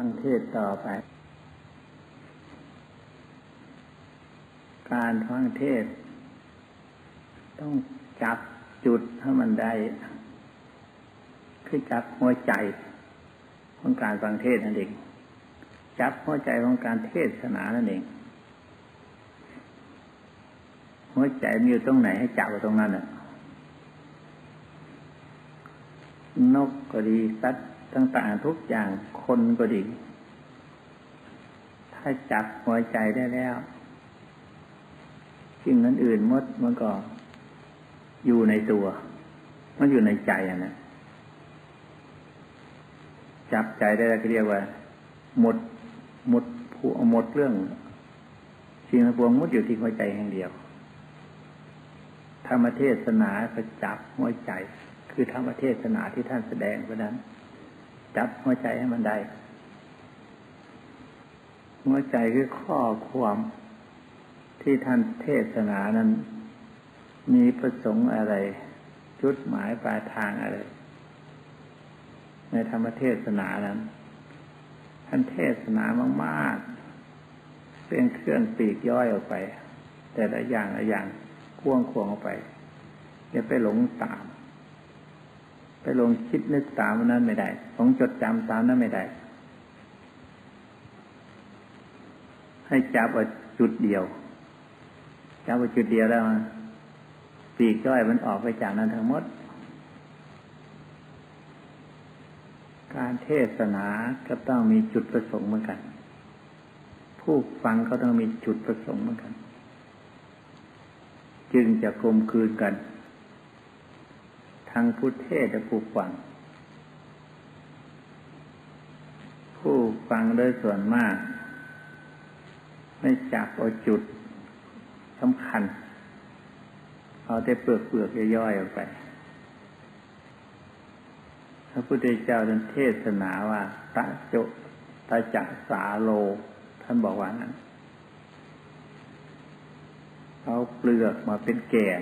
ฟังเทศต่อไป การฟังเทศ ต้องจับจุดให้มันได้ คือจับหัวใจของการฟังเทศนั่นเอง จับหัวใจของการเทศนานั่นเอง หัวใจมีอยู่ตรงไหนให้จับไว้ตรงนั้นน่ะ นกก็ดีสัตว์ ต่างๆทุกอย่างคนก็ดี ถ้าจับหัวใจได้แล้วสิ่งนั้นอื่นมดมันก็อยู่ในตัว มันอยู่ในใจอะนะจับใจได้แล้วก็เรียกว่า หมดหมดผู้หมดเรื่องสิ่งทั้งปวงมดอยู่ที่หัวใจแห่งเดียว ธรรมเทศนาก็จับหัวใจ คือธรรมเทศนาที่ท่านแสดงเพราะนั้น จับหัวใจให้มันได้ หัวใจคือข้อความที่ท่านเทศนานั้น มีประสงค์อะไร จุดหมายปลายทางอะไร ในธรรมเทศนานั้น ท่านเทศนามากๆเป็นเครื่องปีกย่อยออกไป แต่ละอย่างละอย่างพ่วงควงออกไปอย่าไปหลงตาม ไปลงคิดนึกตามนั้นไม่ได้ลงจดจำตามนั้นไม่ได้ ให้จับว่าจุดเดียวจับว่าจุดเดียวแล้วปีกย่อยมันออกไปจากนั้นทั้งหมด การเทศนาก็ต้องมีจุดประสงค์เหมือนกัน ผู้ฟังก็ต้องมีจุดประสงค์เหมือนกัน จึงจะกลมคืนกัน ทั้งผู้เทศและผู้ฟัง ผู้ฟังโดยส่วนมาก ไม่จับเอาจุดสำคัญ เอาแต่เปลือกเปลือกย่อยๆออกไป พระพุทธเจ้าท่านเทศนาว่าตะโจตะจักสาโล ท่านบอกว่านั้นเอาเปลือกมาเป็นแก่น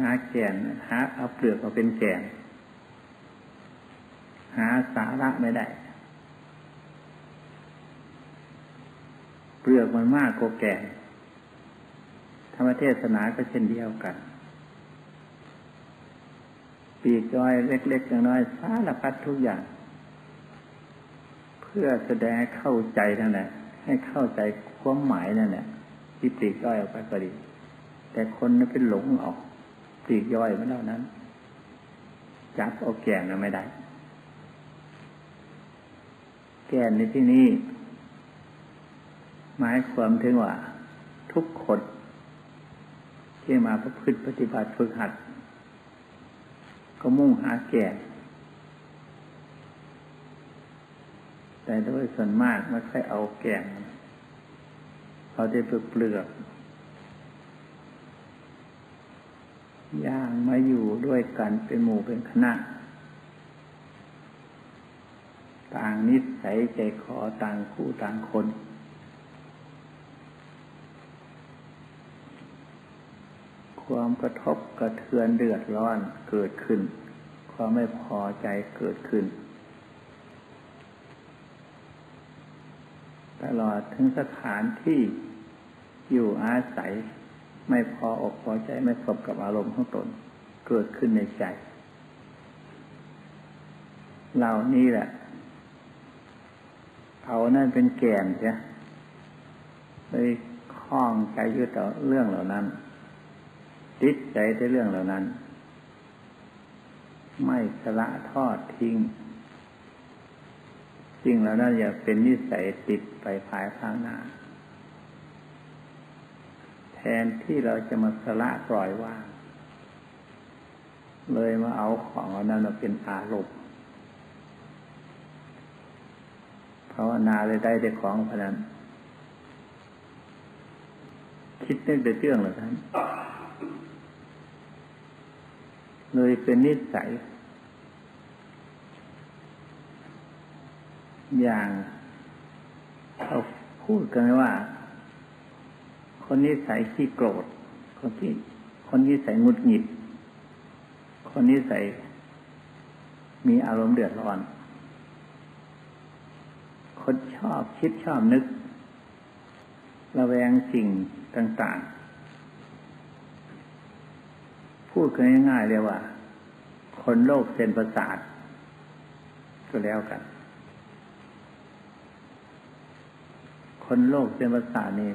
หาแก่นหาเอาเปลือกมาเป็นแก่นหาสาระไม่ได้ เปลือกมันมากกว่าแก่นธรรมเทศนาก็เช่นเดียวกัน ปีกย่อยเล็กๆน้อยๆสารพัดทุกอย่าง เพื่อแสดงเข้าใจนั่นแหละให้เข้าใจความหมายนั่นแหละที่ปีกย่อยออกไปก็ดี แต่คนนั้นเป็นหลงออก ปีกย่อยมันเท่านั้น จับเอาแก่นไม่ได้ แก่นในที่นี้หมายความถึงว่า ทุกคนที่มาประพฤติปฏิบัติฝึกหัด ก็มุ่งหาแก่นแต่โดยส่วนมากไม่ค่อยเอาแก่นเขาได้เปลือกเปลือก ย่างมาอยู่ด้วยกันเป็นหมู่เป็นคณะ ต่างนิสัยใจคอต่างคู่ต่างคนความกระทบกระเทือนเดือดร้อนเกิดขึ้น ความไม่พอใจเกิดขึ้น ตลอดถึงสถานที่อยู่อาศัย ไม่พออกพอใจไม่สบกับอารมณ์ของตน เกิดขึ้นในใจ เหล่านี้แหละ เอานั่นเป็นแก่นใช่เลยคล้องใจยึดต่อเรื่องเหล่านั้น ติดใจในเรื่องเหล่านั้น ไม่สละทอดทิ้งจริงแล้วนั่นอย่าเป็นนิสัยติดไปภายข้างหน้า ทนที่เราจะมาสละปล่อยว่างเลยมาเอาของนั้นมาเป็นอารมณ์ภาวนาเลยได้แต่ของพนันคิดนึกแต่เรื่องเหล่านั้นเลยเป็นนิสัย อย่าง เขาพูดกันว่า คนนิสัยขี้โกรธ คนที่ คนนิสัยงุดหงิด คนนิสัยมีอารมณ์เดือดร้อน คนชอบคิดชอบนึก ระแวงสิ่งต่างๆ พูดง่ายๆเลยว่า คนโลกเส้นประสาทก็แล้วกัน คนโลกเส้นประสาทนี่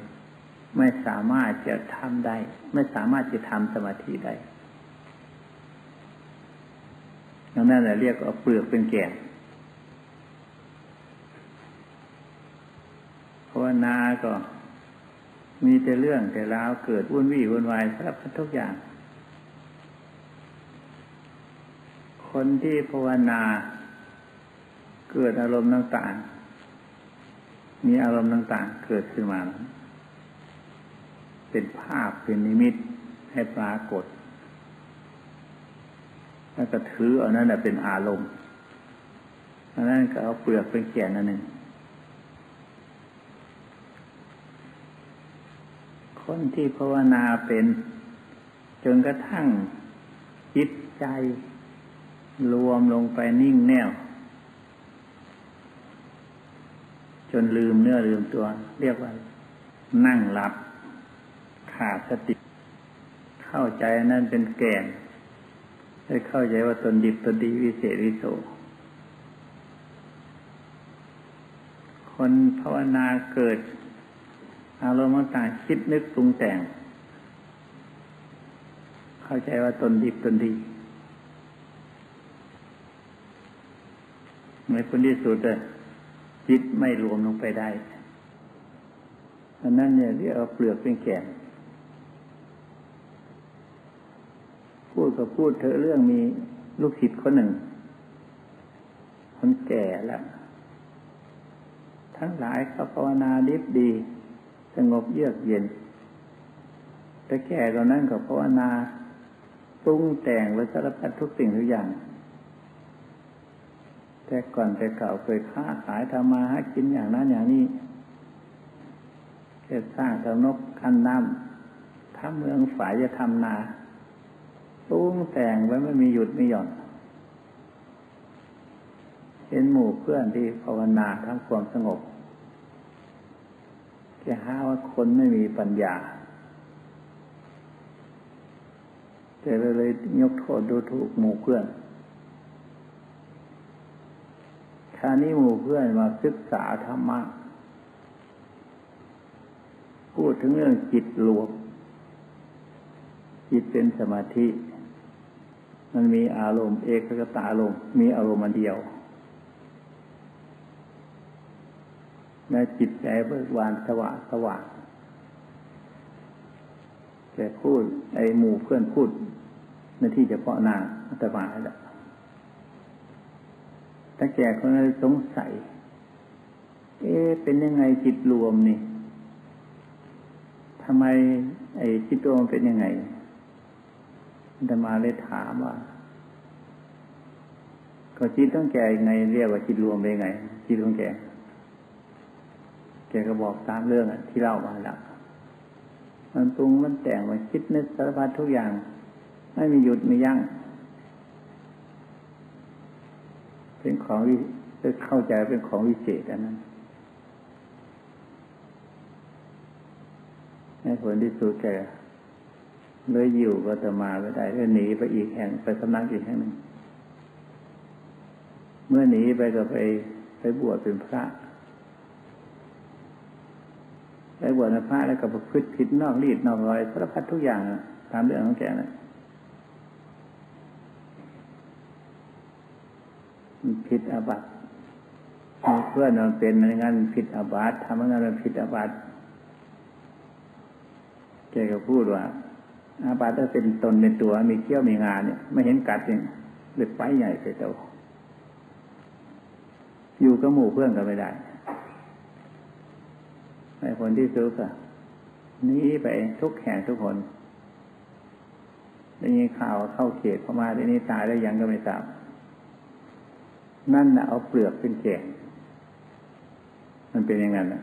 ไม่สามารถจะทำได้ ไม่สามารถจะทำสมาธิได้ดังนั้นเรียกว่าเปลือกเป็นแก่นภาวนาก็มีแต่เรื่องแต่ราวเกิดวุ่นวี่วุ่นวายสารพัดทุกอย่าง คนที่ภาวนาเกิดอารมณ์ต่างๆ มีอารมณ์ต่างๆ เกิดขึ้นมา เป็นภาพเป็นนิมิตให้ปรากฏ แล้วก็ถือเอานั้นเป็นอารมณ์อันนั้นก็เอาเปลือกเป็นแก่นอันหนึ่งคนที่ภาวนาเป็น จนกระทั่งจิตใจ รวมลงไปนิ่งแน่ว จนลืมเนื้อลืมตัว เรียกว่า นั่งหลับ ขาดสติ เข้าใจนั่นเป็นแก่นได้เข้าใจว่าตนดิบตนดีวิเศษวิโสคนภาวนาเกิด อารมณ์ต่างคิดนึกปรุงแต่ง เข้าใจว่าตนดิบตนดีในคนที่สุดเลยจิตไม่รวมลงไปได้อันนั้นเนี่ยเรียกว่าเปลือกเป็นแก่น พูดก็พูดเธอเรื่องมีลูกศิษย์คนหนึ่ง คนแก่แล้วทั้งหลายเขาภาวนาดิบดี สงบเยือกเย็น แต่แก่ตอนนั้นก็ภาวนาปรุงแต่งไว้สารพัดทุกสิ่งทุกอย่าง แต่ก่อนแต่เก่าเคยค้าขายทำมาหากินอย่างนั้นอย่างนี้จะสร้างสำนกคันน้ำทำเมืองฝายจะทำนา ปรุงแต่งไว้ไม่มีหยุดไม่หย่อนเห็นหมู่เพื่อนที่ภาวนาทั้งความสงบแกหาว่าคนไม่มีปัญญา แต่เลยยกโทษดูถูกหมู่เพื่อนคราวนี้หมู่เพื่อนมาศึกษาธรรมะพูดถึงเรื่องจิตรวมจิตเป็นสมาธิ มันมีอารมณ์เอกกตาอารมณ์มีอารมณ์เดียวในจิตใจเบิกบานสว่างสว่างแต่พูดไอหมู่เพื่อนพูดในที่จะเพาะนาแต่มาแล้วถ้าแก่คนเลยสงสัย เอ๊เป็นยังไงจิตรวมนี่ทำไม ไอ้จิตรวมเป็นยังไง ธรรมาเลยถามว่าก็จิตต้องแก่ยังไงเรียกว่าจิตรวมเป็นไงจิตต้องแก่แกก็บอกตามเรื่องที่เล่ามาแล้วมันปรุงมันแต่งมันคิดนึกสารพัดทุกอย่าง ไม่มีหยุดไม่ยั้งเป็นของวิเข้าใจเป็นของวิเศษอันนั้นในผลที่สุดแก เลยอยู่ก็จะมาไม่ได้เลยหนีไปอีกแห่งไปสำนักอีกแห่งหนึ่งเมื่อหนีไปก็ไปไปบวชเป็นพระไปบวชเป็นพระแล้วก็ประพฤติผิดนอกรีดนอกรอยสารพัดทุกอย่างตามเรื่องของแกนะผิดอาบัติเพื่อนมันเป็นในงานผิดอาบัติทำงานมันผิดอาบัติแกก็พูดว่า อาบาถ้าเป็นตนเป็นตัวมีเขี้ยวมีงานเนี่ยไม่เห็นกัดเองเลยไปใหญ่ไปโตอยู่กับหมู่เพื่อนก็ไม่ได้ในคนที่ซื้อก็นี้ไปทุกแห่งทุกคนได้ยินข่าวเข้าเขตเข้ามาที่นี้ตายแล้วยังก็ไม่ทราบนั่นนะเอาเปลือกเป็นแก่มันเป็นอย่างนั้นนะ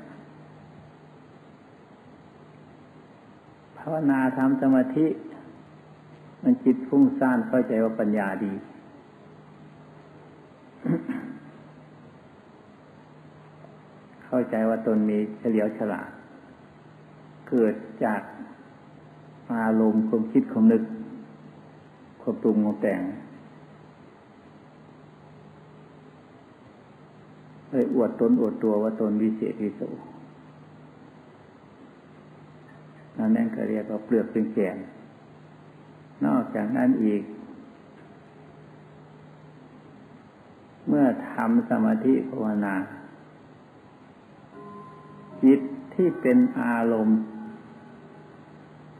าวนาทำสมาธิ มันจิตฟุ้งซ่านเข้าใจว่าปัญญาดี เข้าใจว่าตนมีเฉลียวฉลาด เกิดจากอารมณ์ความคิดความนึกความปรุงความแต่งเลยอวดตนอวดตัวว่าตนวิเศษวิโส นั่นนั่นก็เรียกว่าเปลือกเป็นแกนนอกจากนั้นอีก เมื่อทำสมาธิภาวนา จิตที่เป็นอารมณ์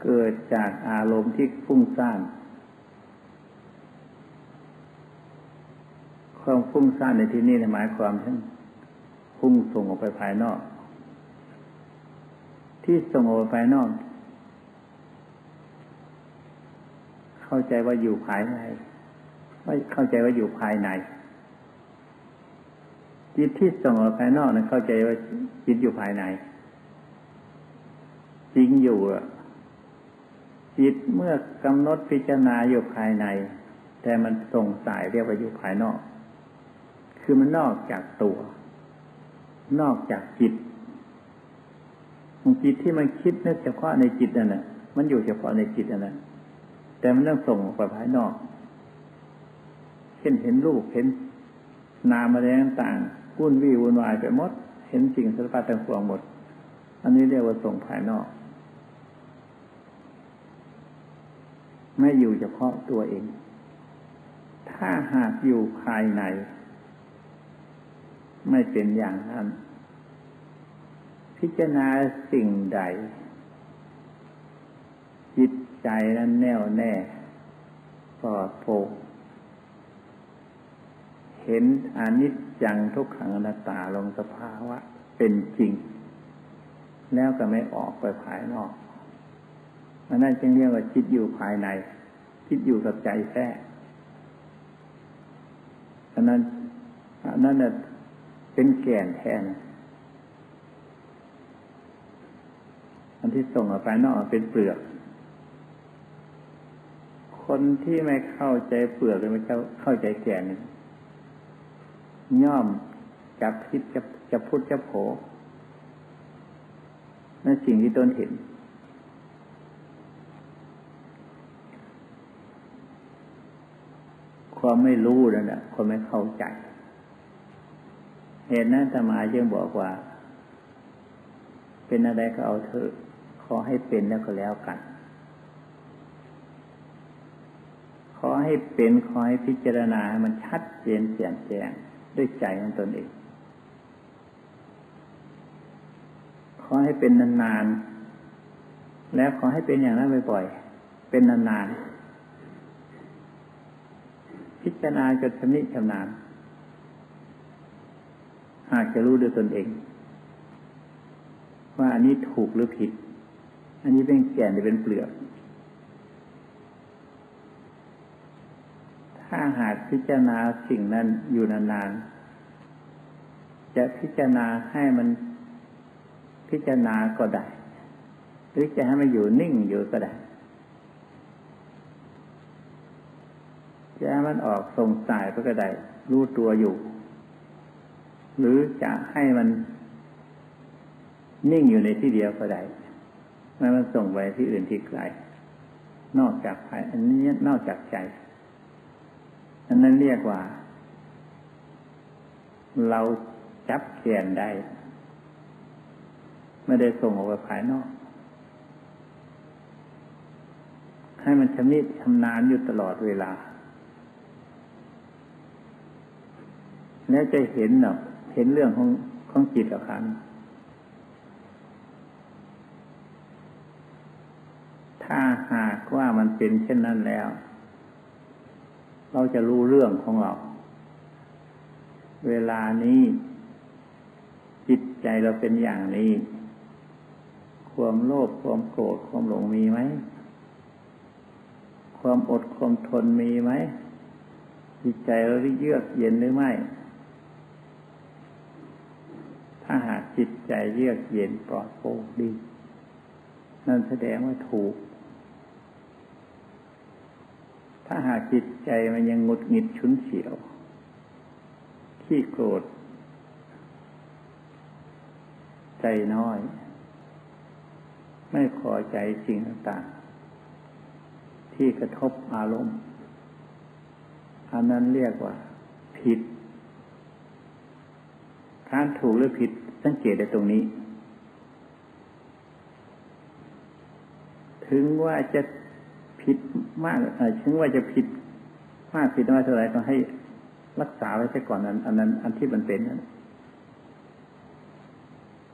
เกิดจากอารมณ์ที่ฟุ้งซ่านความฟุ้งซ่านในที่นี้หมายความถึงพุ่งส่งออกไปภายนอก ที่ส่งออกไปภายนอก เข้าใจว่าอยู่ภายในไม่เข้าใจว่าอยู่ภายในจิตที่ส่งออกภายนอกนั้นเข้าใจว่าจิตอยู่ภายใน จริงอยู่จิตเมื่อกำหนดพิจารณาอยู่ภายใน แต่มันส่งสายเรียกว่าอยู่ภายนอก คือมันนอกจากตัว นอกจากจิตจิตที่มันคิดนึกเฉพาะในจิตนั่นแหละมันอยู่เฉพาะในจิตนั่นแหละ แต่มันต้องส่งออกไปภายนอก เช่นเห็นรูปเห็นนามอะไรต่างๆวุ่นวี่วุ่นวายไปหมด เห็นสิ่งสารพัดต่างๆหมด อันนี้เรียกว่าส่งภายนอก ไม่อยู่เฉพาะตัวเอง ถ้าหากอยู่ภายใน ไม่เป็นอย่างนั้น พิจารณาสิ่งใด ใจนั้นแน่วแน่ปลอดโปร่งเห็นอนิจจังทุกขังอนัตตาลงสภาวะ เป็นจริง แล้วก็ไม่ออกไปภายนอกมันนั่นจึงเรียกว่าจิตอยู่ภายใน จิตอยู่กับใจแท้อันนั้นอันนั้นเป็นแก่นแทนอันที่ส่งออกไปนอกเป็นเปลือก คนที่ไม่เข้าใจเปลือกเลยไม่เข้าเข้าใจแก่นย่อมจับคิดจะจะพูดจะโผนั่นสิ่งที่ตนเห็น ความไม่รู้นั่นแหละความไม่เข้าใจ เหตุนั้นธรรมาจึงบอกว่า เป็นอะไรก็เอาเถอะ ขอให้เป็นแล้วก็แล้วกัน ขอ ให้เป็นขอให้พิจารณาให้มันชัดเจนเสียงแจ้งด้วยใจของตนเองขอให้เป็นนานๆ แล้วขอให้เป็นอย่างนั้นบ่อยๆ เป็นนานๆ พิจารณาจนชำนิชำนาญ หากจะรู้ด้วยตนเอง ว่าอันนี้ถูกหรือผิด อันนี้เป็นแก่นหรือเป็นเปลือก ถ้าหากพิจารณาสิ่งนั้นอยู่นานๆ จะพิจารณาให้มันพิจารณาก็ได้ หรือจะให้มันอยู่นิ่งอยู่ก็ได้ จะให้มันออกส่งสายก็ได้ รู้ตัวอยู่ หรือจะให้มันนิ่งอยู่ในที่เดียวก็ได้ไม่มันส่งไปที่อื่นที่ไกล นอกจากภายอันนี้นอกจากใจ อันนั้นเรียกว่า เราจับแขนได้ ไม่ได้ส่งออกไปภายนอก ให้มันชำนิชำนาญอยู่ตลอดเวลา แล้วจะเห็นเนาะเห็นเรื่องของของจิตหรอครับถ้าหากว่ามันเป็นเช่นนั้นแล้ว เราจะรู้เรื่องของเรา เวลานี้ จิตใจเราเป็นอย่างนี้ ความโลภความโกรธความหลงมีไหม ความอดความทนมีไหม จิตใจเราเยือกเย็นหรือไม่ ถ้าหากจิตใจเยือกเย็นปลอดโปร่งดี นั่นแสดงว่าถูก ถ้าหากจิตใจมันยังงุดหงิดชุนเฉียว ขี้โกรธ ใจน้อย ไม่พอใจสิ่งต่างๆที่กระทบอารมณ์อันนั้นเรียกว่า ผิดการถูกหรือผิดสังเกตในตรงนี้ ถึงว่าจะ ผิดมากถึงว่าจะผิดมากผิดน้อยเท่าไรต้องให้รักษาไว้ใช่ก่อนอันอันนั้นอันที่มันเป็นนั้น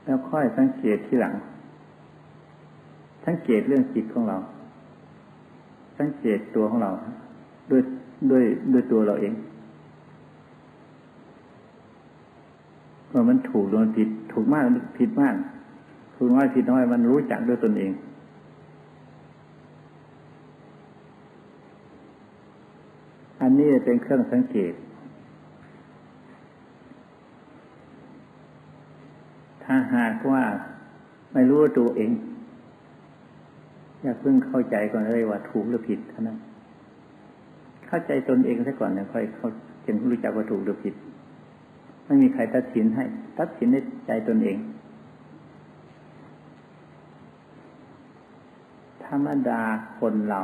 แล้วค่อยสังเกตที่หลัง สังเกตเรื่องจิตของเรา สังเกตตัวของเรา ด้วยด้วยด้วยตัวเราเองว่ามันถูกโดนผิด ถูกมากผิดมากถูกน้อยผิดน้อยมันรู้จักด้วยตนเอง อันนี้เป็นเครื่องสังเกต ถ้าหากว่าไม่รู้ตัวเอง อย่าเพิ่งเข้าใจก่อนเลยว่าถูกหรือผิดเท่านั้นเข้าใจตนเองซะก่อนเนี่ยค่อยเขาจึงรู้จักว่าถูกหรือผิด ไม่มีใครตัดสินให้ ตัดสินในใจตนเองธรรมดาคนเรา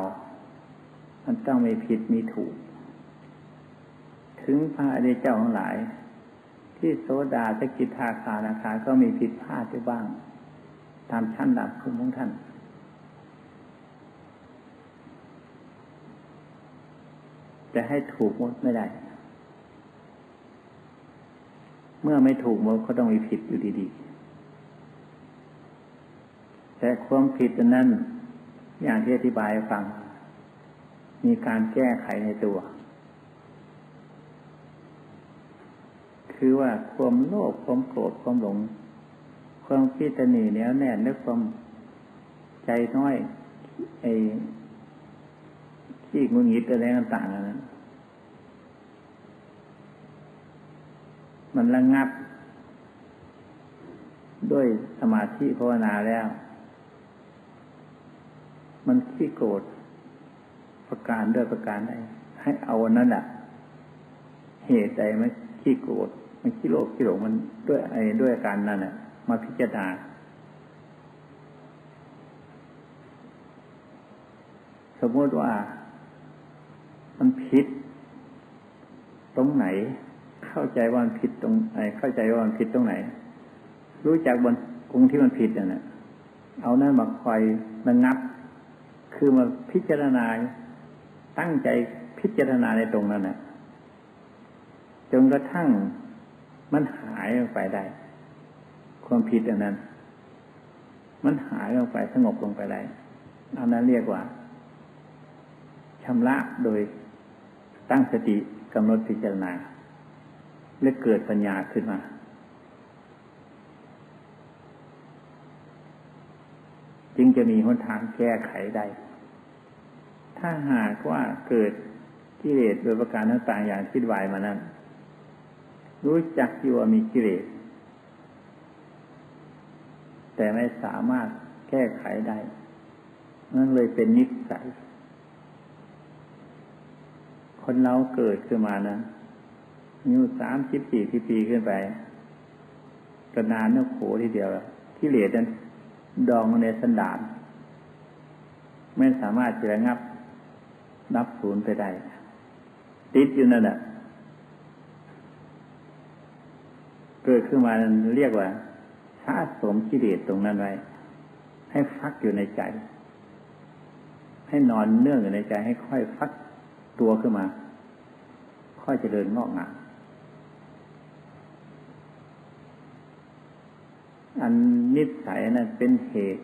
มันต้องมีผิดมีถูก ถึงพระอริยเจ้าทั้งหลาย ที่โสดาสกิทาคานาคาก็มีผิดพลาดไปบ้าง ตามชั้นดับคุณของท่าน จะให้ถูกหมดไม่ได้ เมื่อไม่ถูกหมันก็ต้องมีผิดอยู่ดีๆ แต่ความผิดนั้นอย่างที่อธิบายฟัง มีการแก้ไขในตัว คือว่าความโลภความโกรธความหลง ความคิดตนีเนี้ยแน่นและความใจน้อยไอ้ขี้งุนงิดอะไรต่างๆนั้นมันระงงับ ด้วยสมาธิภาวนาแล้ว มันขี้โกรธประการด้วยประการใดให้เอานั้นแหละเหตุใดมันขี้โกรธ มันขี้โลภขี้หลงมันด้วยไอ้ด้วยอาการนั้นแหละมาพิจารณาสมมติว่า มันผิด ตรงไหน เข้าใจว่ามันผิดตรงไหนเข้าใจว่ามันผิดตรงไหน รู้จักบนกรุงที่มันผิดน่ะเอานั่นมาคอยมันงับ คือมาพิจารณาตั้งใจพิจารณาในตรงนั้นน่ะจนกระทั่ง มันหายลงไปได้ ความผิดอันนั้น มันหายลงไปสงบลงไปได้อันนั้นเรียกว่าชำระโดยตั้งสติกำหนดพิจารณาและเกิดปัญญาขึ้นมา จึงจะมีหนทางแก้ไขได้ ถ้าหากว่าเกิดกิเลสโดยประการต่างๆอย่างคิดวายมานั้น รู้จักอยู่ว่ามีกิเลส แต่ไม่สามารถแก้ไขได้ นั่นเลยเป็นนิสัย คนเราเกิดขึ้นมานะอายุสามสิบสี่ปีขึ้นไปก็นานเนื้อโขทีเดียวที่เหลือนั้นดองในสันดาน ไม่สามารถจะระงับนับศูนย์ไปได้ ติดอยู่นั่นแหละ เกิดขึ้นมาเรียกว่าสะสมกิเลสตรงนั้นไว้ ให้ฟักอยู่ในใจ ให้นอนเนื่องอยู่ในใจ ให้ค่อยฟักตัวขึ้นมา ค่อยเจริญงอกงามอันนิสัยนั้นเป็นเหตุ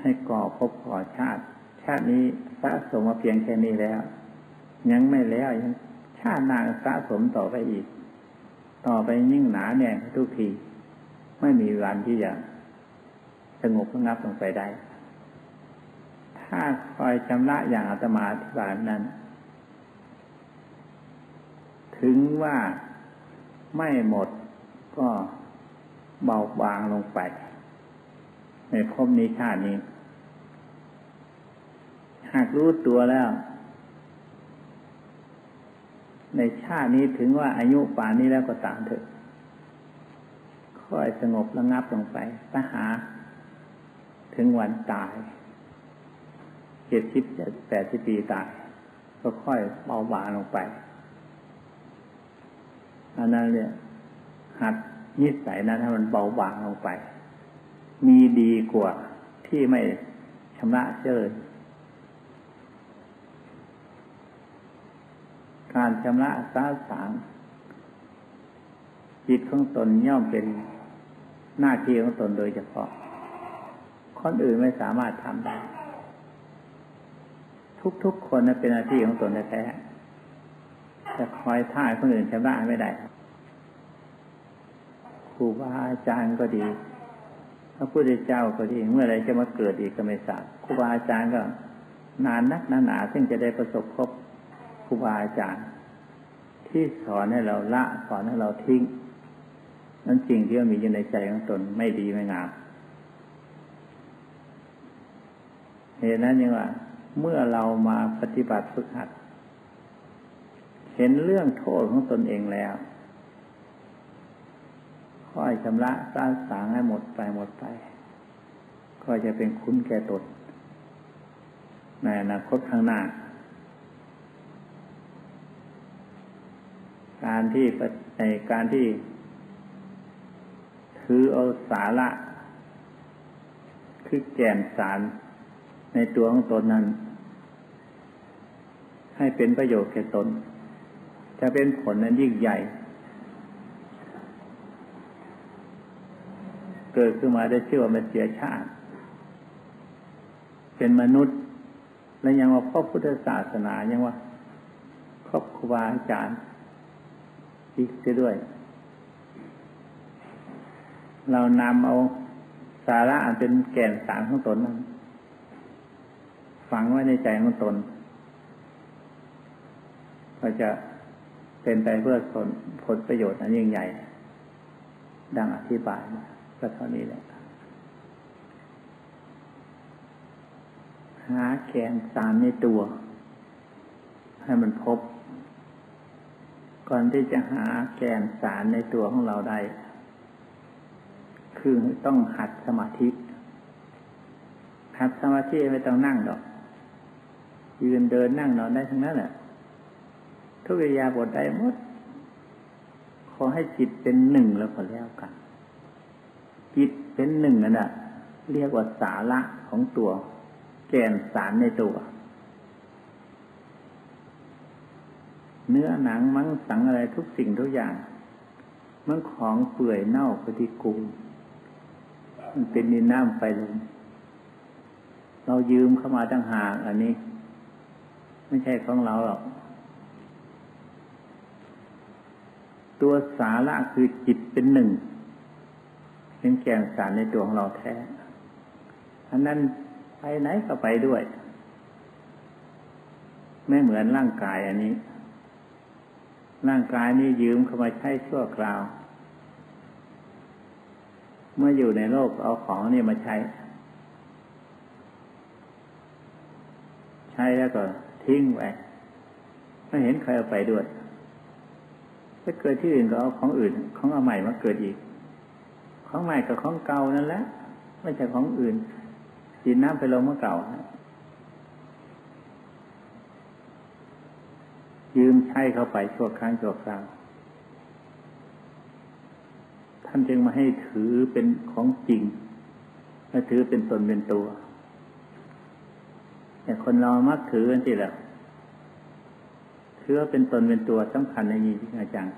ให้ก่อภพก่อชาติ ชาตินี้สะสมมาเพียงแค่นี้แล้ว ยังไม่แล้วยังชาติหน้าสะสมต่อไปอีก ต่อไปยิ่งหนาแน่นทุกที ไม่มีวันที่จะสงบระงับลงไปได้ ถ้าคอยชำระอย่างอาตมาอธิบายนั้น ถึงว่าไม่หมดก็เบาบางลงไป ในภพนี้ชาตินี้ หากรู้ตัวแล้ว ในชาตินี้ถึงว่าอายุป่านนี้แล้วก็ตามเถอะ ค่อยสงบระงับลงไปปัญหา ถึงวันตายเจ็ดสิบแปดสิบปีตาย ก็ค่อยเบาบางลงไปอันนั้นเนี่ยหัดนิสัยนั้นให้มันเบาบางลงไป มีดีกว่าที่ไม่ชำระเจิญ การชำระสาสางจิตของตนย่อมเป็นหน้าที่ของตนโดยเฉพาะ คนอื่นไม่สามารถทำได้ ทุกๆคนนั้นเป็นหน้าที่ของตนแท้จะคอยท่าคนอื่นชำระไม่ได้ครูบาอาจารย์ก็ดีพระพุทธเจ้าก็ดีเมื่อไรจะมาเกิดอีกก็ไม่ทราบครูบาอาจารย์ก็นานนักนาหนาซึ่งจะได้ประสบพบ รูบาอาจารย์ ที่สอนให้เราละสอนให้เราทิ้งนั้นจริงที่มันมีอยู่ในใจของตนไม่ดีไม่งามเหตุนั้นยังว่า เมื่อเรามาปฏิบัติฝึกหัด เห็นเรื่องโทษของตนเองแล้วค่อยชำระสร้างสางให้หมดไปหมดไป ก็จะเป็นคุ้นแก่ตนในอนาคตข้างหน้า การที่ในการที่ถือเอาสาระคือแก่นสารในตัวของตนนั้น ให้เป็นประโยชน์แก่ตน จะเป็นผลนั้นยิ่งใหญ่ เกิดขึ้นมาได้ชื่อว่ามันเสียชาติ เป็นมนุษย์ และยังว่าพระพุทธศาสนายังว่าครอบครูบาอาจารย์ อีกด้วย เรานำเอาสาระอันเป็นแก่นสารของตนนั้นฝังไว้ในใจของตน ก็จะเป็นไปเพื่อผลผลประโยชน์อันยิ่งใหญ่ ดังอธิบายก็เท่านี้แหละหาแกนสารในตัว ให้มันพบ ก่อนที่จะหาแกนสารในตัวของเราได้ คือต้องหัดสมาธิ หัดสมาธิไม่ต้องนั่งหรอก ยืนเดินนั่งนอนได้ทั้งนั้นแหละ ทุกอยาบทได้หมด ขอให้จิตเป็นหนึ่งแล้วก็แล้วกัน จิตเป็นหนึ่งนั่นแหะเรียกว่าสาระของตัว แกนสารในตัว เนื้อหนังมังสังอะไรทุกสิ่งทุกอย่าง มันของเปื่อยเน่าปฏิกูลมันเป็นดินน้ำไฟลมเรายืมเข้ามาตั้งหากอันนี้ ไม่ใช่ของเราหรอก ตัวสาระคือจิตเป็นหนึ่งเป็นแก่นสารในตัวของเราแท้ อันนั้นไปไหนก็ไปด้วย ไม่เหมือนร่างกายอันนี้ ร่างกายนี้ยืมเข้ามาใช้ชั่วคราว เมื่ออยู่ในโลกเอาของนี่มาใช้ ใช้แล้วก็ทิ้งไว้ไม่เห็นใครเอาไปด้วยถ้าเกิดที่อื่นก็เอาของอื่น ของเอาใหม่มาเกิดอีก ของใหม่กับของเก่านั่นแหละไม่ใช่ของอื่นดินน้ำไปลงเมื่อเก่า ยืมใช้เข้าไปชั่วครั้งชั่วคราวท่านจึงมาให้ถือเป็นของจริงและถือเป็นตนเป็นตัว แต่คนเรามักถือกันสิแหละถือว่าเป็นตนเป็นตัวสำคัญในนี้อาจารย์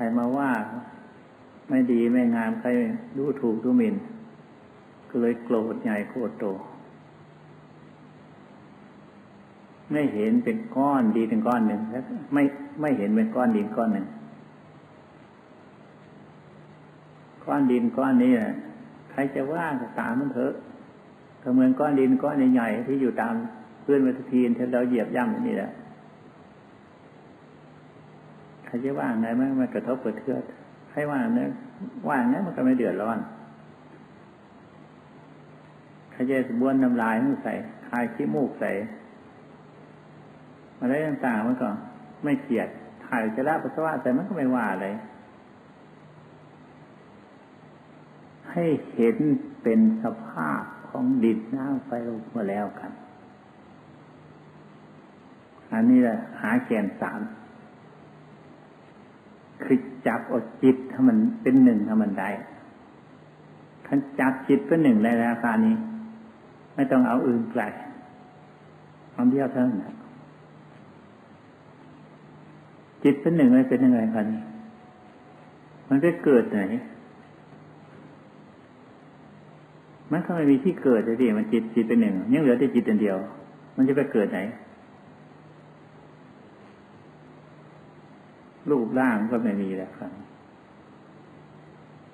ครมาว่าไม่ดีไม่งามใครดูถูกดูหมิ่นก็เลยโกรธใหญ่โกรธโต ไม่เห็นเป็นก้อนดีเป็นก้อนหนึ่งแล้วไม่ไม่เห็นเป็นก้อนดินก้อนหนึ่งก้อนดินก้อนนี้นะใครจะว่าก็ตามมันเถอะก็เหมือนก้อนดินก้อนใหญ่ๆที่อยู่ตามพื้นวัตถีที่เราเหยียบย่ำนี่แหละใครจะว่างไงไหมมันกระทบกระเทือนใครว่างเนี่ยว่างเนี่ยมันก็ไม่เดือดร้อนใครจะบ้วนน้ำลายมันใส่คายขี้มูกใส่ อะไรต่างๆมันก็ไม่เกลียดถ่ายจะละปัสสาวะแต่มันก็ไม่ว่าอะไร ให้เห็นเป็นสภาพของดินน้ำไฟลมมาแล้วกัน อันนี้แหละหาแกนสามคือจับอดจิตถ้ามันเป็นหนึ่งถ้ามันได้ขันจับจิตเป็นหนึ่งในราคานี้ ไม่ต้องเอาอื่นไกลความเดียวเท่านั้น จิตเป็นหนึ่งไม่เป็นยังไงคะนี่มันไปเกิดไหน มันก็ไม่มีที่เกิดเลยดิมันจิตจิตเป็นหนึ่งยังเหลือแต่จิตเดียว มันจะไปเกิดไหน รูปร่างก็ไม่มีแล้วครับ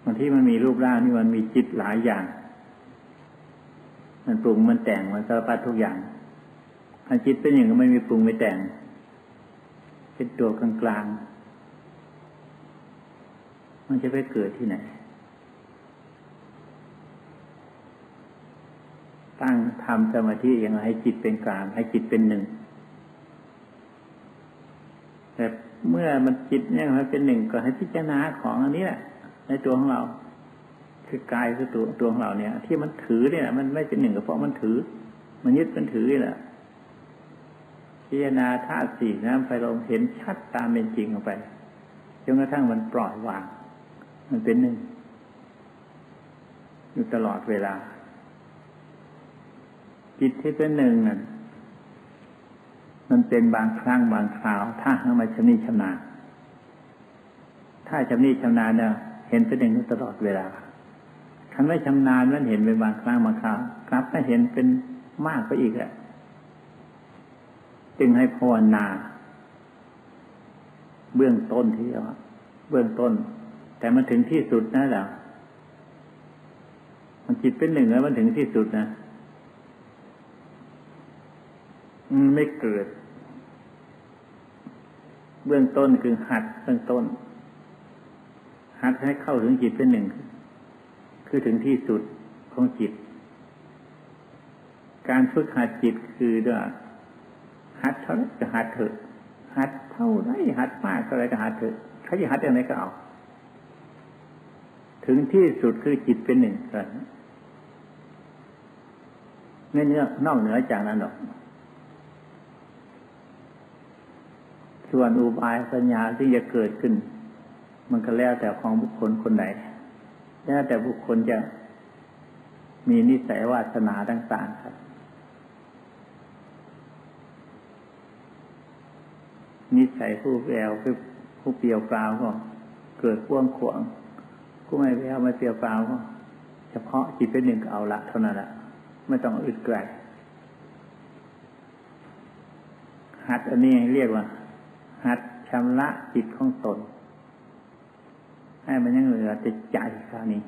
บางที่มันมีรูปร่างที่มันมีจิตหลายอย่าง มันปรุงมันแต่งมันสารพัดทุกอย่างอันจิตเป็นอย่างก็ไม่มีปรุงไม่แต่ง เป็นตัวกลางๆ มันจะไปเกิดที่ไหน ตั้งทำสมาธิอย่างไรให้จิตเป็นกลาง ให้จิตเป็นหนึ่ง แต่เมื่อมันจิตเนี่ยมันเป็นหนึ่งก็ให้พิจารณาของอันนี้แหละในตัวของเรา คือกายคือตัวตัวของเราเนี่ย ที่มันถือเนี่ย มันไม่เป็นหนึ่งก็เพราะมันถือ มันยึดมันถือนี่แหละ พิจารณาธาตุสี่น้ำไฟลมเห็นชัดตามเป็นจริงออกไปจนกระทั่งมันปล่อยวาง มันเป็นหนึ่ง อยู่ตลอดเวลา จิตที่เป็นหนึ่งนั่นมันเป็นบางครั้งบางคราว ถ้าหามาชำนิชำนาญถ้าชำนิชำนาญเนี่ยเห็นเป็นหนึ่งตลอดเวลาคันไม่ชำนาญมันเห็นเป็นบางครั้งบางคราวกลับไม่เห็นเป็นมากไปอีกแหละ จึงให้ภาวนา เบื้องต้นที่ว่าเบื้องต้น แต่มันถึงที่สุดนะแล้วมันจิตเป็นหนึ่งแล้วมันถึงที่สุดนะไม่เกิด เบื้องต้นคือหัดเบื้องต้น หัดให้เข้าถึงจิตเป็นหนึ่ง คือถึงที่สุดของจิต การฝึกหัดจิตคือด้วย หัดเท่าไรก็หัดเถอะ หัดเท่าไรหัดมากเท่าไรก็หัดเถอะเขาจะหัดอย่างไรก็เอา ถึงที่สุดคือจิตเป็นหนึ่งกันไม่เนื้อนอกเหนือจากนั้นหรอก ส่วนอุบายสัญญาที่จะเกิดขึ้น มันก็แล้วแต่ของบุคคลคนไหนแล้วแต่บุคคลจะมีนิสัยวาสนาต่าง ๆ ครับ นิสัยผู้แววคือผู้เปลี่ยวเปล่าก็ เกิดพ่วงขวงผู้ไม่แววไม่เปลี่ยวเปล่าก็ เฉพาะจิตเป็นหนึ่งเอาละเท่านั้นแหละไม่ต้องอึดไกลหัดอันนี้เรียกว่า หัดชำระจิตของตน ให้มันยังเหลือแต่ใจคราวนี้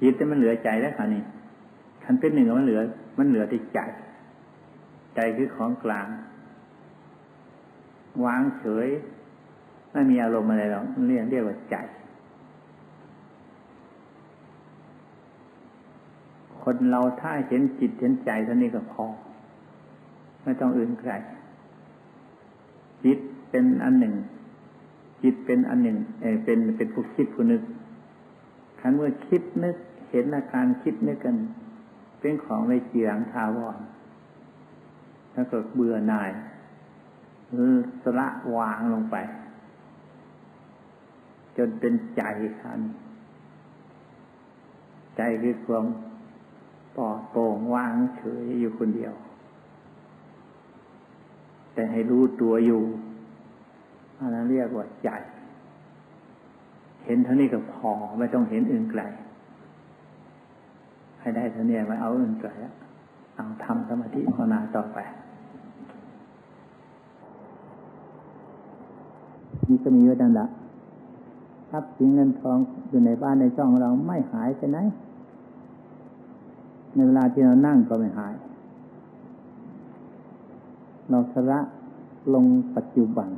จิตแต่มันเหลือใจแล้วคราวนี้คันเป็นหนึ่งมันเหลือ มันเหลือแต่ใจ ใจคือของกลาง วางเฉย ไม่มีอารมณ์อะไรหรอกเรียกเรียกว่าใจ คนเราถ้าเห็นจิตเห็นใจเท่านี้ก็พอ ไม่ต้องอื่นไกลจิตเป็นอันหนึ่ง จิตเป็นอันหนึ่งเอเป็นเป็นผู้คิดผู้นึกครั้นเมื่อคิดนึกเห็นอาการคิดนึกกัน เป็นของไม่เจียงทาวรแล้วก็เบื่อหน่าย สละวางลงไป จนเป็นใจท่านใจคือความปลอดโปร่งวางเฉยอยู่คนเดียว แต่ให้รู้ตัวอยู่อันนั้นเรียกว่าใจ เห็นเท่านี้ก็พอไม่ต้องเห็นอื่นไกลให้ได้เท่านี้ไม่เอาอื่นไกลเอาทำสมาธิภาวนาต่อไป นี่ก็มีไว้ดังละทรัพย์สินเงินทองอยู่ในบ้านในช่องเราไม่หายไปไหน ในเวลาที่เรานั่งก็ไม่หาย เราสระลงปัจจุบัน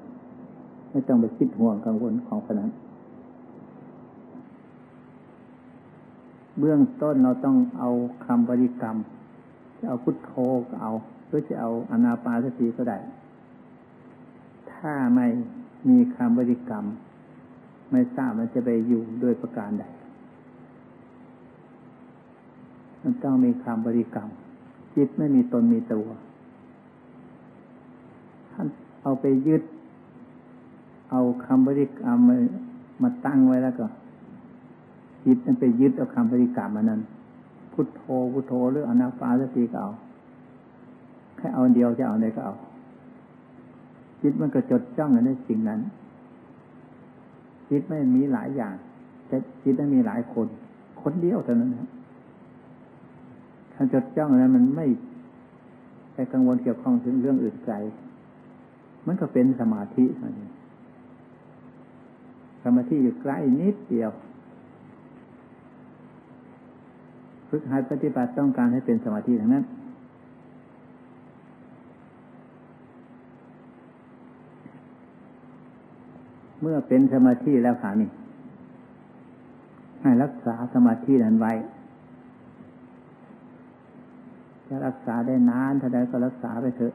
ไม่ต้องไปคิดห่วงกังวลของพนันเบื้องต้นเราต้องเอาคำบริกรรม จะเอาพุทโธก็เอา หรือจะเอาอนาปาสติก็ได้ ถ้าไม่ มีคำบริกรรม ไม่ทราบมันจะไปอยู่ด้วยประการใด มันต้องมีคำบริกรรม จิตไม่มีตนมีตัวท่านเอาไปยึด เอาคำบริกรรมมามาตั้งไว้แล้วก็จิตมันไปยึดเอาคำบริกรรมมันนั้น พุทโธพุทโธหรืออนาปาสติก็เอาแค่เอาเดียวจะเอาไหนก็เอา จิตมันก็จดจ้องในสิ่งนั้น จิตไม่มีหลายอย่างแต่จิตไม่มีหลายคน คนเดียวเท่านั้นนะถ้าจดจ้องนั้นมันไม่ไปกังวลเกี่ยวข้องถึงเรื่องอื่นไกลมันก็เป็นสมาธิท่านสมาธิอยู่ใกล้นิดเดียวฝึกหัดปฏิบัติต้องการให้เป็นสมาธิทั้งนั้น เมื่อเป็นสมาธิแล้วค่ะนี่ให้รักษาสมาธินั้นไว้ จะรักษาได้นานเท่าใดก็รักษาไปเถอะ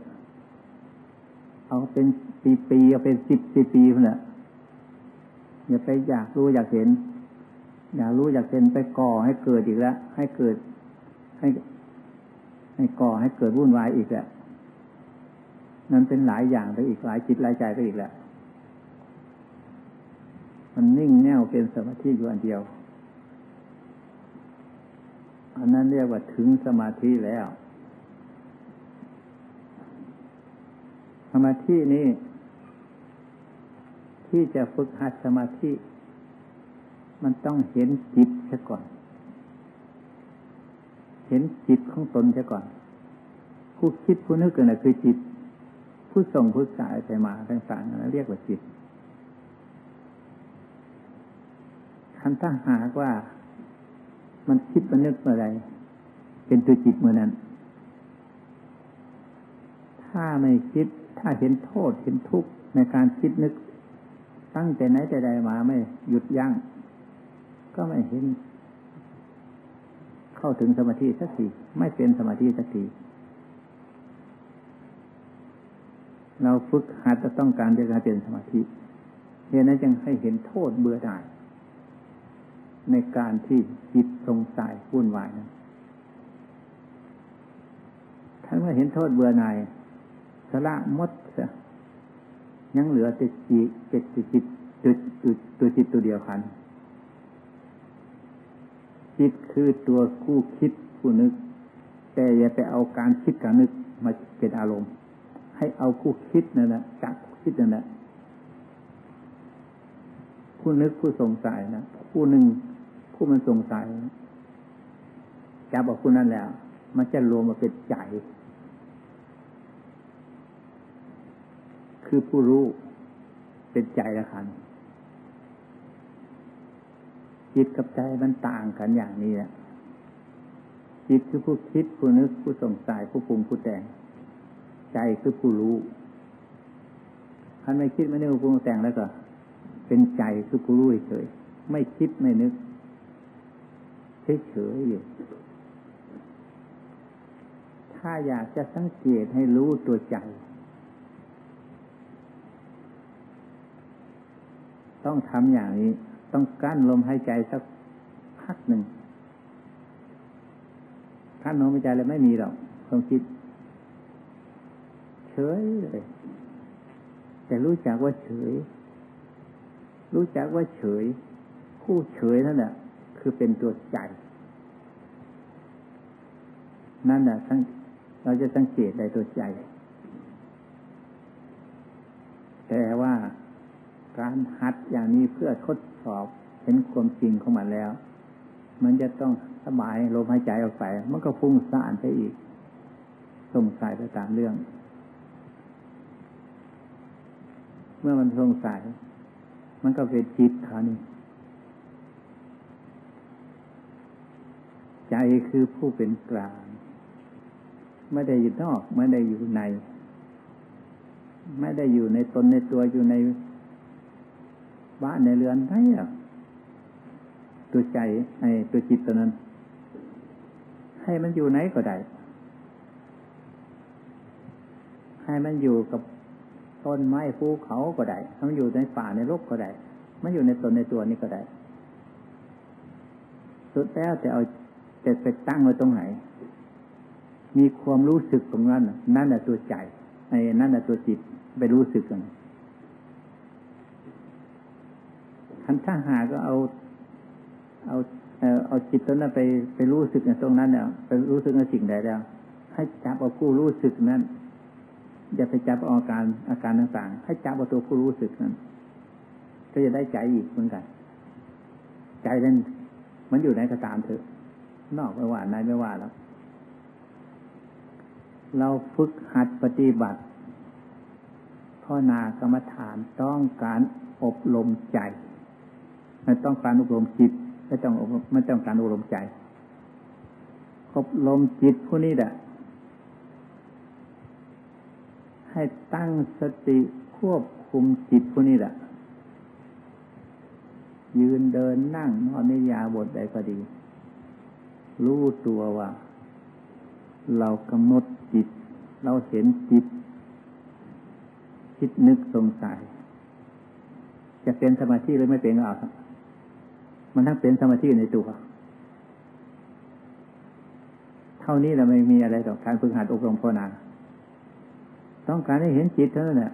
เอาเป็นปีปีเอาเป็นสิบสิบปีเนี่ยอย่าไปอยากรู้อยากเห็น อยากรู้อยากเห็นไปก่อให้เกิดอีกแล้ว ให้เกิดให้ ให้ก่อให้เกิดวุ่นวายอีกแล้วนั่นเป็นหลายอย่างไปอีกหลายจิตหลายใจไปอีกแล้ว มันนิ่งแน่วเป็นสมาธิอยู่อันเดียว อันนั้นเรียกว่าถึงสมาธิแล้ว สมาธินี้ที่จะฝึกหัดสมาธิ มันต้องเห็นจิตซะก่อน เห็นจิตของตนซะก่อน ผู้คิดผู้นึกกันนะคือจิต ผู้ส่งผู้สายไปมาต่างๆนั้นเรียกว่าจิต คันถ้าหากว่า มันคิดมันนึกเมื่อไรเป็นตัวจิตเมื่อนั้น ถ้าไม่คิดถ้าเห็นโทษเห็นทุกข์ในการคิดนึก ตั้งแต่ไหนแต่ใดมาไม่หยุดยัง้งก็ไม่เห็น เข้าถึงสมาธิสักทีไม่เป็นสมาธิสักทีเราฝึกหัดจะต้องการจะการเป็นสมาธิเหตุนั้นจึงให้เห็นโทษเบื่อหน่าย ในการที่จิตสงสัยวุ่นวายนั้นท่านเมื่อเห็นโทษเบื่อหน่ายสละมดยังเหลือแต่จิตเจ็ดจิตตัวตัวจิตตัวเดียวกันจิตคือตัวผู้คิดผู้นึก แต่อย่าไปเอาการคิดการนึกมาเป็นอารมณ์ ให้เอาผู้คิดนั่นแหละจากคิดนั่นแหละผู้นึกผู้สงสัยนะผู้หนึ่ง ผู้มันสงสัยจับเอาผู้นั้นแล้ว มันจะรวมมาเป็นใจ คือผู้รู้เป็นใจละคันจิตกับใจมันต่างกันอย่างนี้แหละจิตคือผู้คิดผู้นึกผู้สงสัยผู้ปรุงผู้แต่ง ใจคือผู้รู้ท่านไม่คิดไม่นึกผู้ปรุงแต่งแล้วก็ เป็นใจคือผู้รู้เฉยไม่คิดไม่นึก เฉยๆอยู่ ถ้าอยากจะสังเกตให้รู้ตัวใจ ต้องทำอย่างนี้ ต้องกั้นลมหายใจสักพักหนึ่งกั้นลมหายใจเลยไม่มีหรอกความคิด เฉยเลยแต่รู้จักว่าเฉย รู้จักว่าเฉยผู้เฉยนั่นแหละ คือเป็นตัวใจ นั่นแหละเราจะสังเกตในตัวใจ แต่ว่าการหัดอย่างนี้เพื่อทดสอบเห็นความจริงของมันแล้ว มันจะต้องสบายลมหายใจออกไป มันก็ฟุ้งซ่านไปอีกสงสัยไปตามเรื่อง เมื่อมันสงสัย มันก็เป็นจิตขานี่ ใจคือผู้เป็นกลาง ไม่ได้อยู่นอก ไม่ได้อยู่ใน ไม่ได้อยู่ในตนในตัวอยู่ในบ้านในเรือนไห้อะตัวใจไอ้ตัวจิตตัวนั้น ให้มันอยู่ไหนก็ได้ ให้มันอยู่กับต้นไม้ภูเขาก็ได้มันอยู่ในป่าในรกก็ได้มันอยู่ในตนในตัวนี้ก็ได้ สุดแล้วจะเอา จะไปตั้งไว้ตรงไหน มีความรู้สึกตรงนั้นนั่นแหละตัวใจไอ้นั่นแหละตัวจิตไปรู้สึกกันคันถ้าหาก็เอา เอาเอาจิตตรงนั้นไปไปรู้สึกในตรงนั้นเนี่ยไปรู้สึกในสิ่งใดแล้ว ให้จับเอาผู้รู้สึกนั้น อย่าไปจับอาการอาการต่างๆ ให้จับเอาตัวผู้รู้สึกนั้น ก็จะได้ใจอีกเหมือนกัน ใจนั้นมันอยู่ในกระตามเถอะ นอกไม่ว่าในไม่ว่าแล้วเราฝึกหัดปฏิบัติพ่อนากรรมฐานต้องการอบรมใจไม่ต้องการอบรมจิตไม่ต้องไม่ต้องการอบรมใจอบรมจิตผู้นี้แหละให้ตั้งสติควบคุมจิตผู้นี้แหละยืนเดินนั่งนอนในยาบทใดก็ดี รู้ตัวว่า เรากำหนดจิต เราเห็นจิต คิดนึกสงสัย จะเป็นสมาธิหรือไม่เป็นก็เอามันทั้งเป็นสมาธิในตัว เท่านี้เราไม่มีอะไรต่อการฝึกหัดอบรมภาวนา ต้องการให้เห็นจิตเท่านั้นแหละ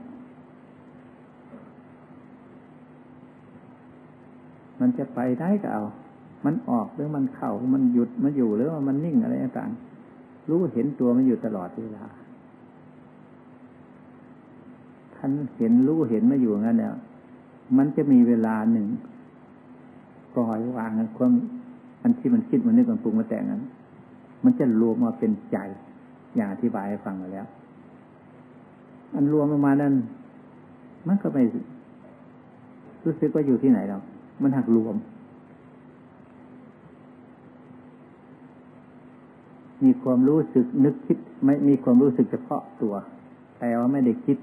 มันจะไปได้ก็เอา มันออกหรือมันเข้ามันหยุดมันอยู่หรือว่ามันนิ่งอะไรต่างรู้เห็นตัวมันอยู่ตลอดเวลาท่านเห็นรู้เห็นมาอยู่งั้นเนี่ยมันจะมีเวลาหนึ่งปล่อยวางความอันที่มันคิดมันนึกมันปรุงมาแต่งนั้น มันจะรวมมาเป็นใจ อย่างอธิบายให้ฟังมาแล้ว อันรวมออกมานั้น มันก็ไม่รู้สึกว่าอยู่ที่ไหนเรามันหักรวม มีความรู้สึกนึกคิด ไม่มีความรู้สึกเฉพาะตัว แต่ว่าไม่ได้คิด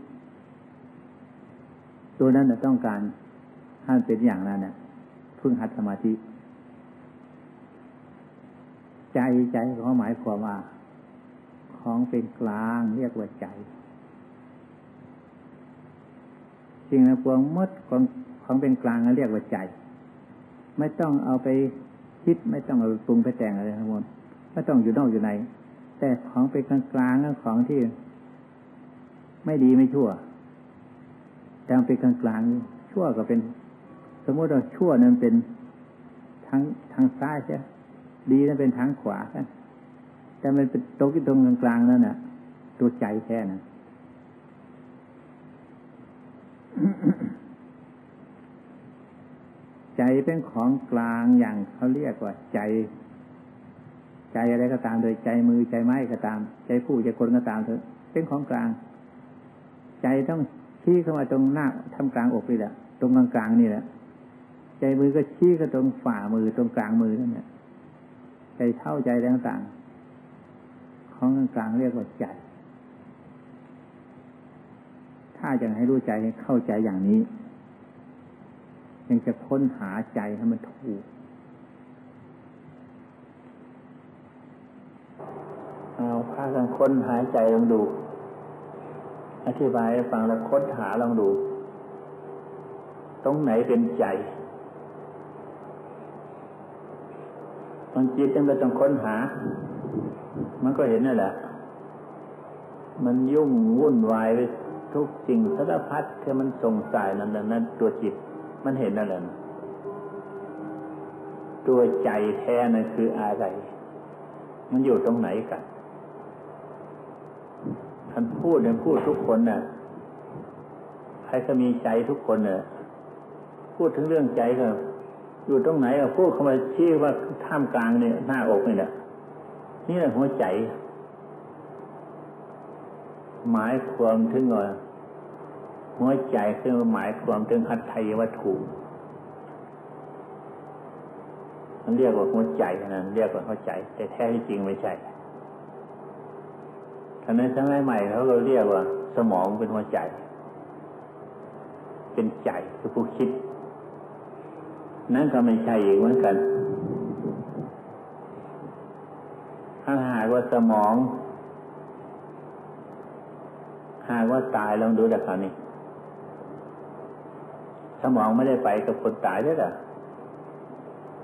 ตัวนั้นต้องการห้ามเป็นอย่างนั้นเนี่ยพึ่งหัดสมาธิ ใจใจเขาหมายความว่า ของเป็นกลางเรียกว่าใจสิ่งในพวงมดของของเป็นกลางเรียกว่าใจ ไม่ต้องเอาไปคิดไม่ต้องเอาปรุงไปแต่งอะไรทั้งหมด ไม่ต้องอยู่นอกอยู่ใน แต่ของเป็นกลางกลางของที่ ไม่ดีไม่ชั่ว แต่เป็นกลางกลางชั่วก็เป็น สมมติเราชั่วนั้นเป็นทางทางซ้ายใช่ดีนั้นเป็นทางขวาแต่มันเป็นตกที่ตรงกลางๆนั่นน่ะ ตัวใจแค่นั้นใจเป็นของกลางอย่างเขาเรียกว่าใจ ใจอะไรก็ตามโดยใจมือใจไม้ก็ตาม ใจผู้ใจคนก็ตามเถอะเป็นของกลาง ใจต้องชี้เข้ามาตรงหน้าทำกลางอกนี่แหละตรงกลางกลางนี่แหละใจมือก็ชี้ก็ตรงฝ่ามือตรงกลางมือนั่นแหละใจเท่าใจต่างๆของกลางเรียกว่าใจ ถ้าจะให้รู้ใจให้เข้าใจอย่างนี้ยังจะค้นหาใจให้มันถูกเอาพากัน ค้นหายใจลองดู อธิบายให้ฟังแล้วค้นหาลองดู ตรงไหนเป็นใจมันจิตจังเลยต้องค้นหา มันก็เห็นนั่นแหละ มันยุ่งวุ่นวายไปทุกสิ่งสารพัดคือมันส่งสายนั้นนั้นตัวจิต มันเห็นนั่นแหละตัวใจแท้นั่นคืออะไร มันอยู่ตรงไหนกันานพูดเนี่ยพูดทุกคนน่ะใครก็มีใจทุกคนเนี่ยพูดถึงเรื่องใจก็อยู่ตรงไหนอะพูดเข้ามาชี้ว่าท่ามกลางเนี่ยหน้าอกนี่แหละนี่แหละหัวใจ หมายความถึงว่าหัวใจคือหมายความถึงหัตถยวัตถุมันเรียกว่าหัวใจนะเรียกว่าหัวใจ แต่แท้ที่จริงไม่ใช่ ท่านั้นสมัยใหม่เขาเราเรียกว่า สมองเป็นหัวใจ เป็นใจคือผู้คิด นั่นก็ไม่ใช่อีกเหมือนกัน ถ้าหากว่าสมอง หากว่าตายลองดูแต่คราวนี้สมองไม่ได้ไปกับคนตายด้วยหรอ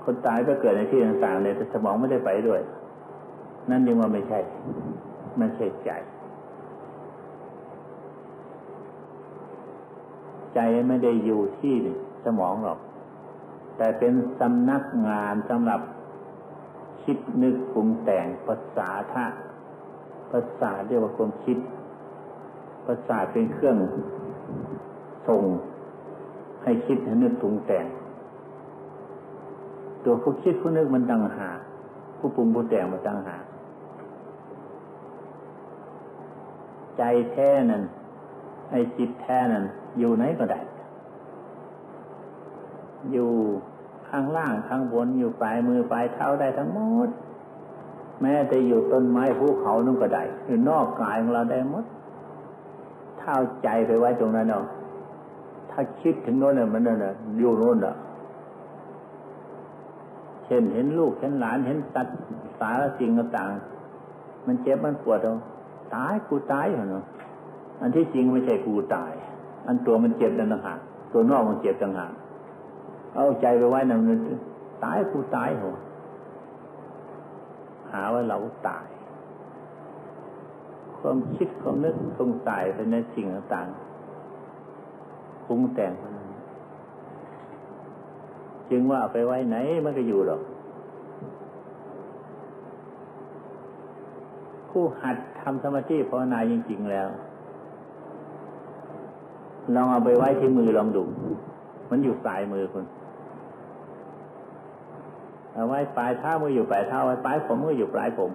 คนตายก็เกิดในที่ต่างๆเลยแต่สมองไม่ได้ไปด้วย นั่นยังว่าไม่ใช่ ไม่ใช่ใจ ใจไม่ได้อยู่ที่สมองหรอก แต่เป็นสำนักงานสำหรับคิดนึกปรุงแต่งภาษาท่าภาษาเรียกว่าความคิดภาษาเป็นเครื่องส่งให้คิดให้นึกปรุงแต่ง ตัวผู้คิดผู้นึกมันต่างหากผู้ปรุงผู้แต่งมันต่างหาก ใจแท้นั้นไอ้จิตแท้นั้นอยู่ไหนก็ได้ อยู่ข้างล่างข้างบนอยู่ปลายมือปลายเท้าได้ทั้งหมด แม้แต่อยู่ต้นไม้ภูเขานุ่งก็ได้อยู่นอกกายของเราได้หมดเท้าใจไปไว้ตรงนั้นเนาะถ้าคิดถึงโน้นเนี่ยมันเนี่ยอยู่โน้นอะเช่นเห็นลูกเห็นหลานเห็นสัตว์สารสิ่งต่างมันเจ็บมันปวดเรา ตายกูตายเหรออันที่จริงไม่ใช่กูตาย อันตัวมันเจ็บนั่นต่างหากตัวนอกมันเจ็บต่างหากเอาใจไปไว้นั่นตายกูตายเหรอหาว่าเราตาย ความคิดความนึกสงสัยไปในสิ่งต่างๆปรุงแต่ง จึงว่าไปไว้ไหนมันก็อยู่หรอก ผู้หัดทำสมาธิภาวนาจริง ๆ แล้ว ลองเอาไปไว้ที่มือลองดู มันอยู่ปลายมือคุณเอาไว้ปลายเท้ามืออยู่ปลายเท้าไว้ปลายผมมืออยู่ปลายผม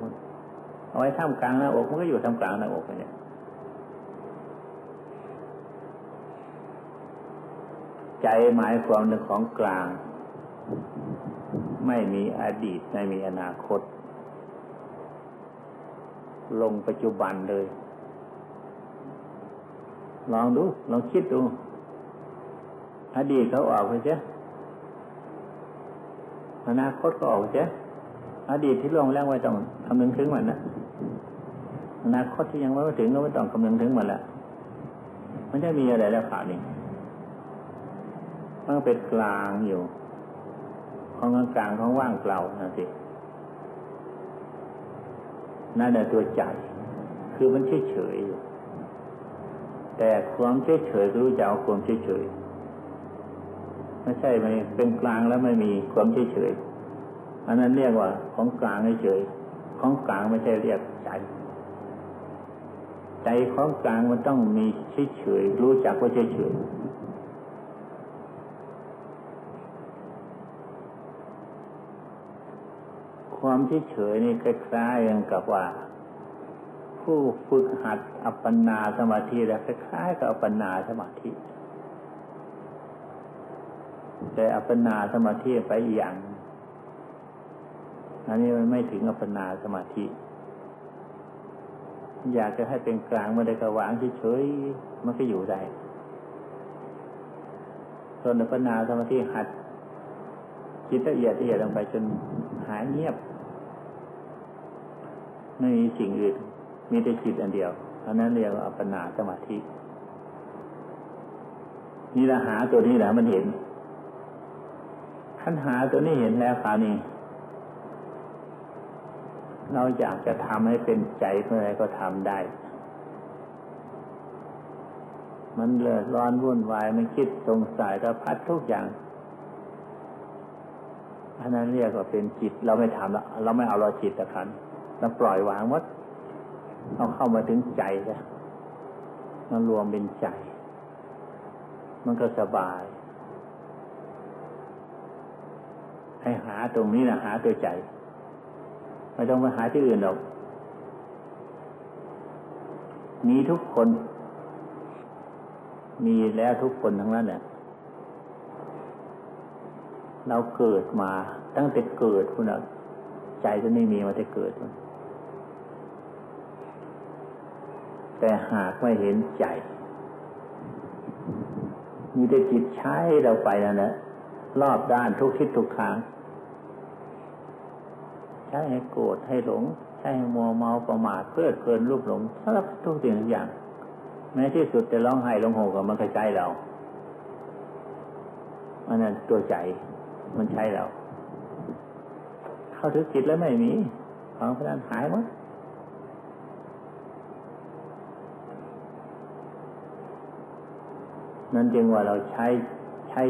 เอาไว้ท่ามกลางหน้าอกมันก็อยู่ท่ามกลางหน้าอกเนี่ยใจหมายความในของกลาง ไม่มีอดีตไม่มีอนาคต ลงปัจจุบันเลย ลองดู ลองคิดดูอดีตเขาออกไปเจ้อนาคตก็ออกเสียอดีตที่ล่วงแล้วไว้ต้องคำนึงถึงมันนะอนาคตที่ยังไม่ถึงก็ไม่ต้องคำนึงถึงมันละมันจะมีอะไรแล้วข่าวนี้มันเป็นกลางอยู่ ของกลางของว่างเปล่านะสิ นั่นแหละตัวใจ คือมันเฉยเฉยอยู่แต่ความเฉยเฉยรู้จักความเฉยเฉยไม่ใช่ไม่เป็นกลางแล้วไม่มีความเฉยเฉยอันนั้นเรียกว่าของกลางเฉยของกลางไม่ใช่เรียกใจ ใจของกลางมันต้องมีเฉยเฉยรู้จักว่าเฉยเฉย ความเฉยเฉยนี่คล้ายๆอย่างกับว่า ผู้ฝึกหัดอัปปนาสมาธิแล้วคล้ายๆกับอัปปนาสมาธิ แต่อัปปนาสมาธิไปอย่างอันนี้มันไม่ถึงอัปปนาสมาธิ อยากจะให้เป็นกลางมาได้กระวางเฉยๆมันก็อยู่ได้ส่วนอัปปนาสมาธิหัดจิตละเอียดละเอียดลงไปจนหายเงียบ ไม่มีสิ่งอื่น มีแต่จิตอันเดียวอันนั้นเรียกว่าอัปปนาสมาธินี่ละหาตัวนี้แหละมันเห็นปัญหาตัวนี้เห็นแล้วคราวนี้เราอยากจะทำให้เป็นใจเมื่อไรก็ทำได้ มันเลือดร้อนวุ่นวายมันคิดสงสัยกระพัดทุกอย่างอันนั้นเรียกว่าเป็นจิต เราไม่ทำละเราไม่เอาเราจิตตะขัน เราปล่อยวางวัดเราเข้ามาถึงใจแล้วมันรวมเป็นใจ มันก็สบาย ให้หาตรงนี้นะหาตัวใจ ไม่ต้องไปหาที่อื่นหรอกมีทุกคน มีแล้วทุกคนทั้งนั้นเนี่ยเราเกิดมาตั้งแต่เกิดคุณอะใจจะไม่มีมาแต่เกิด แต่หากไม่เห็นใจ มีแต่จิตใช้เราไปนั่นแหละรอบด้านทุกทิศทุกทางใช้ให้โกรธให้หลง ใช้ให้มัวเมาประมาทเพื่อเพลินรูปหลงสารพัดทุกสิ่งทุกอย่าง แม้ที่สุดจะร้องไห้ร้องโหกับมันก็ใจเราอันนั้นตัวใจมันใช่เรา เข้าถึงจิตแล้วไม่มีของพนันหายหมด นั่นจึงว่าเราใช้ใช้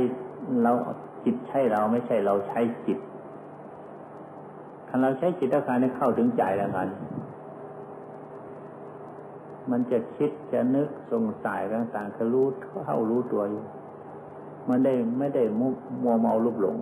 เราจิตใช่เราไม่ใช่เราใช้จิตถ้าเราใช้จิตอาการนี้เข้าถึงใจแล้วกันมันจะคิดจะนึกสงสัยต่างๆก็รู้เข้ารู้ตัวอยู่ มันได้ไม่ได้มัวเมาลุบหลง